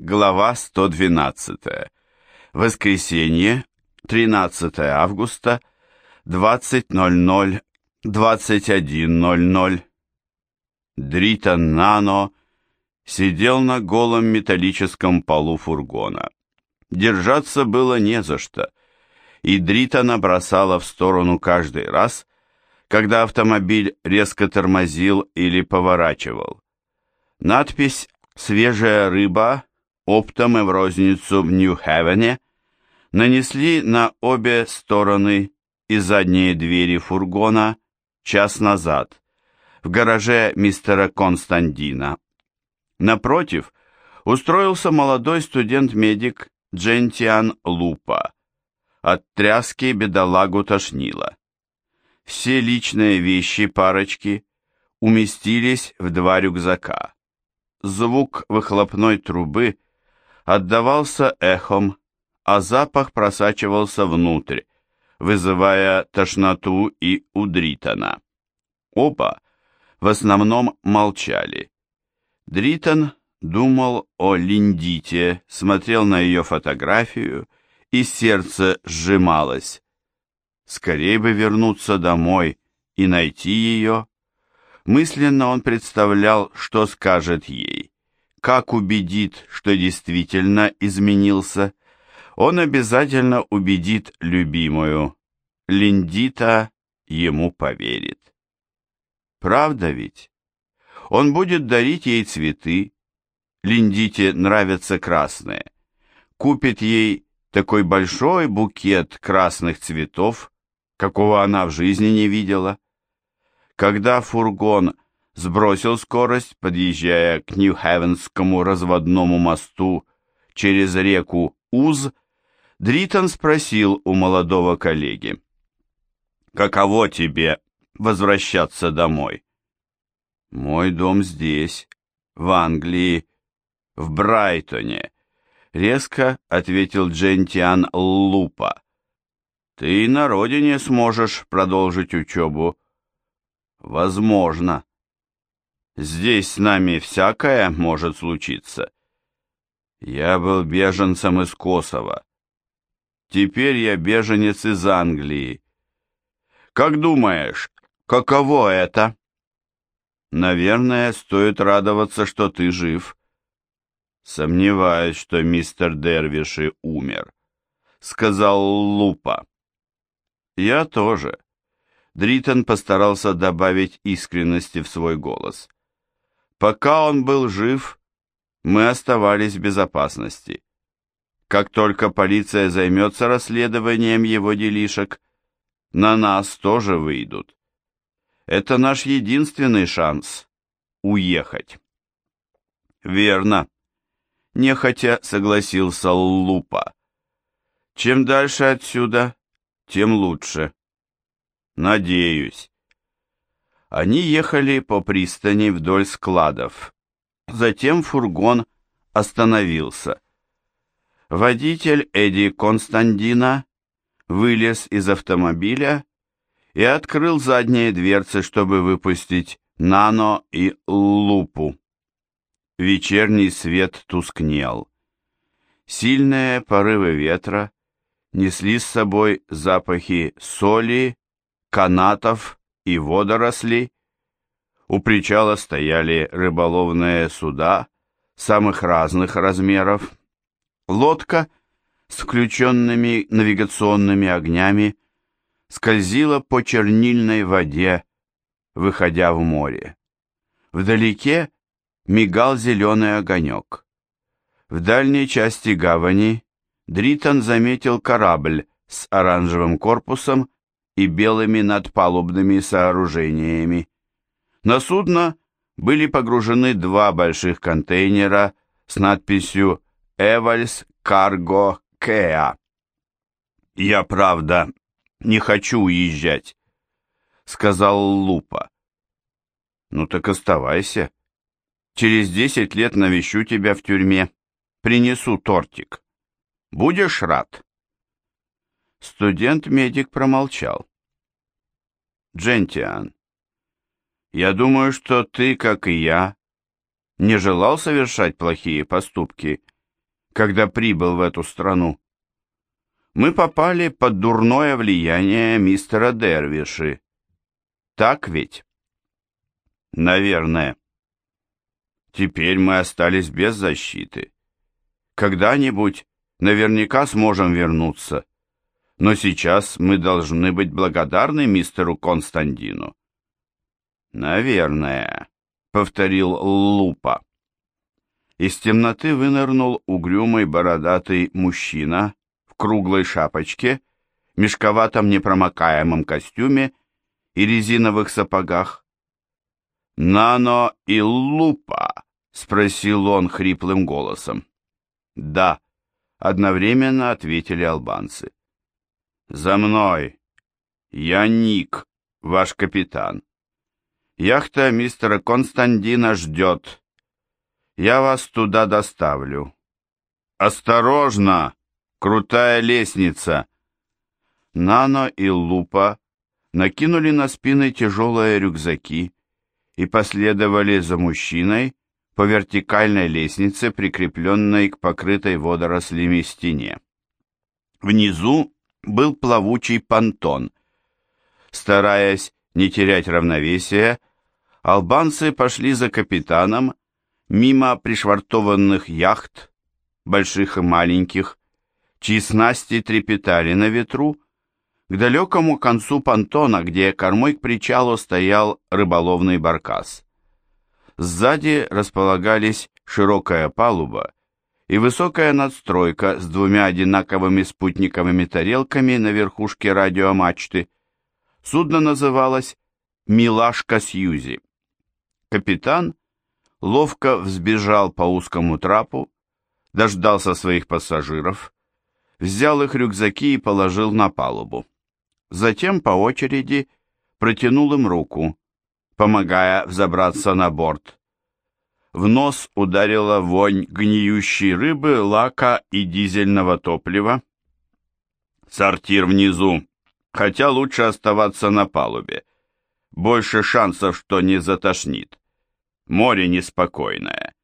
Глава 112. Воскресенье, 13 августа, 20.00, 21.00. Дритон Нано сидел на голом металлическом полу фургона. Держаться было не за что, и Дритона бросала в сторону каждый раз, когда автомобиль резко тормозил или поворачивал. Надпись «Свежая рыба» оптом и в розницу в Нью-Хевене нанесли на обе стороны и задние двери фургона час назад в гараже мистера Константина. Напротив устроился молодой студент-медик Джентиан Лупа. От тряски бедолагу тошнило. Все личные вещи парочки уместились в два рюкзака. Звук выхлопной трубы – отдавался эхом, а запах просачивался внутрь, вызывая тошноту и удритона. Оба в основном молчали. Дритон думал о Линдите, смотрел на ее фотографию, и сердце сжималось. Скорее бы вернуться домой и найти ее. Мысленно он представлял, что скажет ей как убедит, что действительно изменился, он обязательно убедит любимую. Линдита ему поверит. Правда ведь? Он будет дарить ей цветы. Линдите нравятся красные. Купит ей такой большой букет красных цветов, какого она в жизни не видела. Когда фургон сбросил скорость, подъезжая к Нью-Хевенскому разводному мосту через реку Уз, Дритон спросил у молодого коллеги, «Каково тебе возвращаться домой?» «Мой дом здесь, в Англии, в Брайтоне», — резко ответил Джентиан Лупа. «Ты на родине сможешь продолжить учебу?» «Возможно», Здесь с нами всякое может случиться. Я был беженцем из Косово. Теперь я беженец из Англии. Как думаешь, каково это? Наверное, стоит радоваться, что ты жив. Сомневаюсь, что мистер Дервиши умер, сказал Лупа. Я тоже. Дритон постарался добавить искренности в свой голос. Пока он был жив, мы оставались в безопасности. Как только полиция займется расследованием его делишек, на нас тоже выйдут. Это наш единственный шанс уехать. Верно. Нехотя согласился Лупа. Чем дальше отсюда, тем лучше. Надеюсь. Они ехали по пристани вдоль складов. Затем фургон остановился. Водитель Эдди Константина вылез из автомобиля и открыл задние дверцы, чтобы выпустить Нано и Лупу. Вечерний свет тускнел. Сильные порывы ветра несли с собой запахи соли, канатов и водорослей. У причала стояли рыболовные суда самых разных размеров. Лодка с включенными навигационными огнями скользила по чернильной воде, выходя в море. Вдалеке мигал зеленый огонек. В дальней части гавани Дритон заметил корабль с оранжевым корпусом и белыми надпалубными сооружениями. На судно были погружены два больших контейнера с надписью «Эвальс Карго Кеа». «Я, правда, не хочу уезжать», — сказал Лупа. «Ну так оставайся. Через десять лет навещу тебя в тюрьме. Принесу тортик. Будешь рад?» Студент-медик промолчал. Джентиан, я думаю, что ты, как и я, не желал совершать плохие поступки когда прибыл в эту страну. Мы попали под дурное влияние мистера Дервиши. Так ведь? Наверное. Теперь мы остались без защиты. Когда-нибудь наверняка сможем вернуться. Но сейчас мы должны быть благодарны мистеру Константину. Наверное, повторил Лупа. Из темноты вынырнул угрюмый бородатый мужчина в круглой шапочке, мешковатом непромокаемом костюме и резиновых сапогах. «Нано и Лупа?» — спросил он хриплым голосом. «Да», — одновременно ответили албанцы. «За мной! Я Ник, ваш капитан. Яхта мистера Константина ждет. Я вас туда доставлю. Осторожно! Крутая лестница!» Нано и Лупа накинули на спины тяжелые рюкзаки и последовали за мужчиной по вертикальной лестнице, прикрепленной к покрытой водорослями стене. Внизу был плавучий понтон. Стараясь не терять равновесия, албанцы пошли за капитаном мимо пришвартованных яхт, больших и маленьких, чьи снасти трепетали на ветру, к далекому концу понтона, где кормой к причалу стоял рыболовный баркас. Сзади располагались широкая палуба и высокая надстройка с двумя одинаковыми спутниковыми тарелками на верхушке радиомачты. Судно называлось «Милашка Сьюзи». Капитан ловко взбежал по узкому трапу, дождался своих пассажиров, взял их рюкзаки и положил на палубу. Затем по очереди протянул им руку, помогая взобраться на борт. В нос ударила вонь гниющей рыбы, лака и дизельного топлива. Сортир внизу, хотя лучше оставаться на палубе. Больше шансов, что не затошнит. Море неспокойное.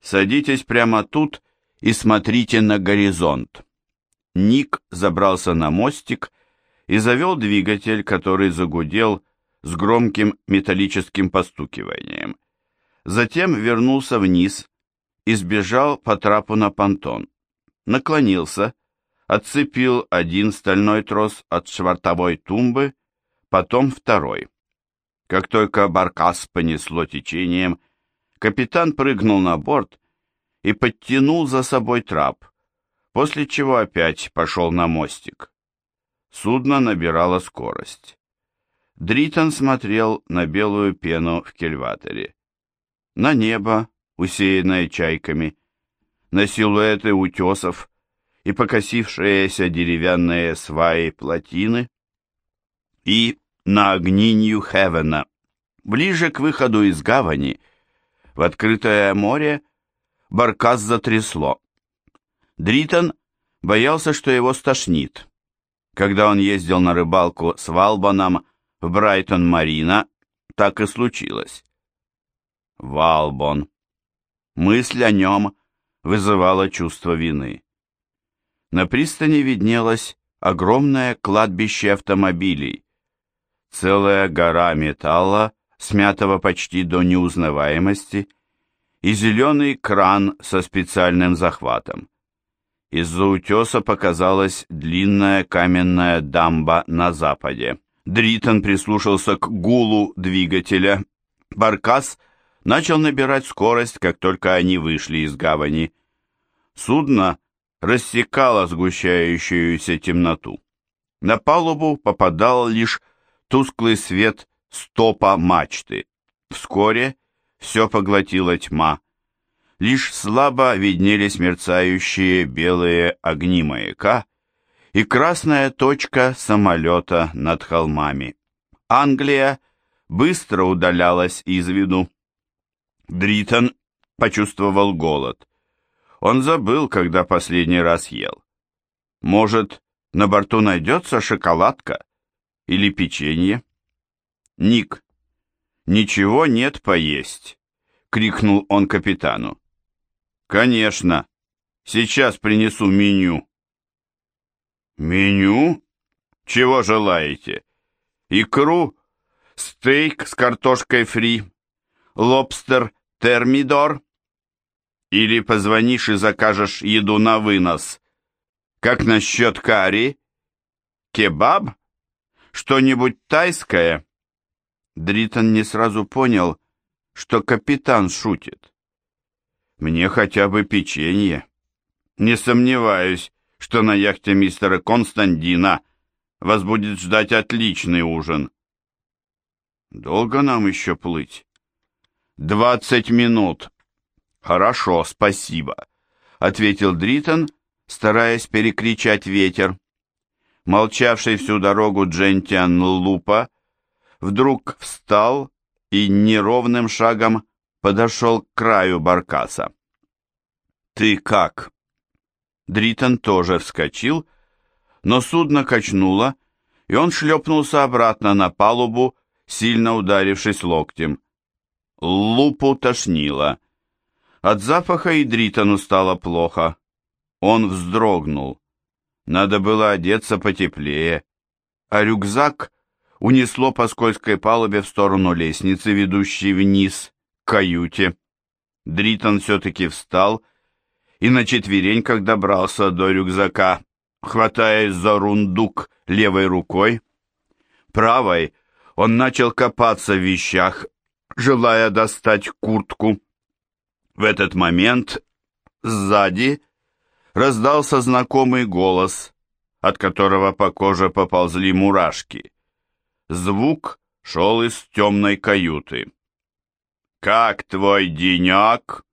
Садитесь прямо тут и смотрите на горизонт. Ник забрался на мостик и завел двигатель, который загудел с громким металлическим постукиванием. Затем вернулся вниз и сбежал по трапу на понтон. Наклонился, отцепил один стальной трос от швартовой тумбы, потом второй. Как только баркас понесло течением, капитан прыгнул на борт и подтянул за собой трап, после чего опять пошел на мостик. Судно набирало скорость. Дритон смотрел на белую пену в кельваторе, на небо, усеянное чайками, на силуэты утесов и покосившиеся деревянные сваи плотины, и на огни Нью-Хевена. Ближе к выходу из гавани, в открытое море, баркас затрясло. Дритон боялся, что его стошнит. Когда он ездил на рыбалку с Валбаном в Брайтон-Марина, так и случилось. Валбон. Мысль о нем вызывала чувство вины. На пристани виднелось огромное кладбище автомобилей, целая гора металла, смятого почти до неузнаваемости, и зеленый кран со специальным захватом. Из-за утеса показалась длинная каменная дамба на западе. Дритон прислушался к гулу двигателя. Баркас начал набирать скорость, как только они вышли из гавани. Судно рассекало сгущающуюся темноту. На палубу попадал лишь тусклый свет стопа мачты. Вскоре все поглотила тьма лишь слабо виднелись мерцающие белые огни маяка и красная точка самолета над холмами. Англия быстро удалялась из виду. Дритон почувствовал голод. Он забыл, когда последний раз ел. Может, на борту найдется шоколадка или печенье? Ник, ничего нет поесть, крикнул он капитану. «Конечно. Сейчас принесу меню. Меню? Чего желаете? Икру, стейк с картошкой фри, лобстер термидор? Или позвонишь и закажешь еду на вынос? Как насчет карри? Кебаб? Что-нибудь тайское?» Дритон не сразу понял, что капитан шутит. «Мне хотя бы печенье. Не сомневаюсь, что на яхте мистера Константина вас будет ждать отличный ужин». «Долго нам еще плыть?» «Двадцать минут». «Хорошо, спасибо», — ответил Дритон, стараясь перекричать ветер. Молчавший всю дорогу Джентиан Лупа вдруг встал и неровным шагом подошел к краю баркаса. «Ты как?» Дритон тоже вскочил, но судно качнуло, и он шлепнулся обратно на палубу, сильно ударившись локтем. Лупу тошнило. От запаха и стало плохо. Он вздрогнул. Надо было одеться потеплее, а рюкзак унесло по скользкой палубе в сторону лестницы, ведущей вниз, к каюте. Дритон все-таки встал и на четвереньках добрался до рюкзака, хватаясь за рундук левой рукой. Правой он начал копаться в вещах, желая достать куртку. В этот момент сзади раздался знакомый голос, от которого по коже поползли мурашки. Звук шел из темной каюты. «Как твой денек?»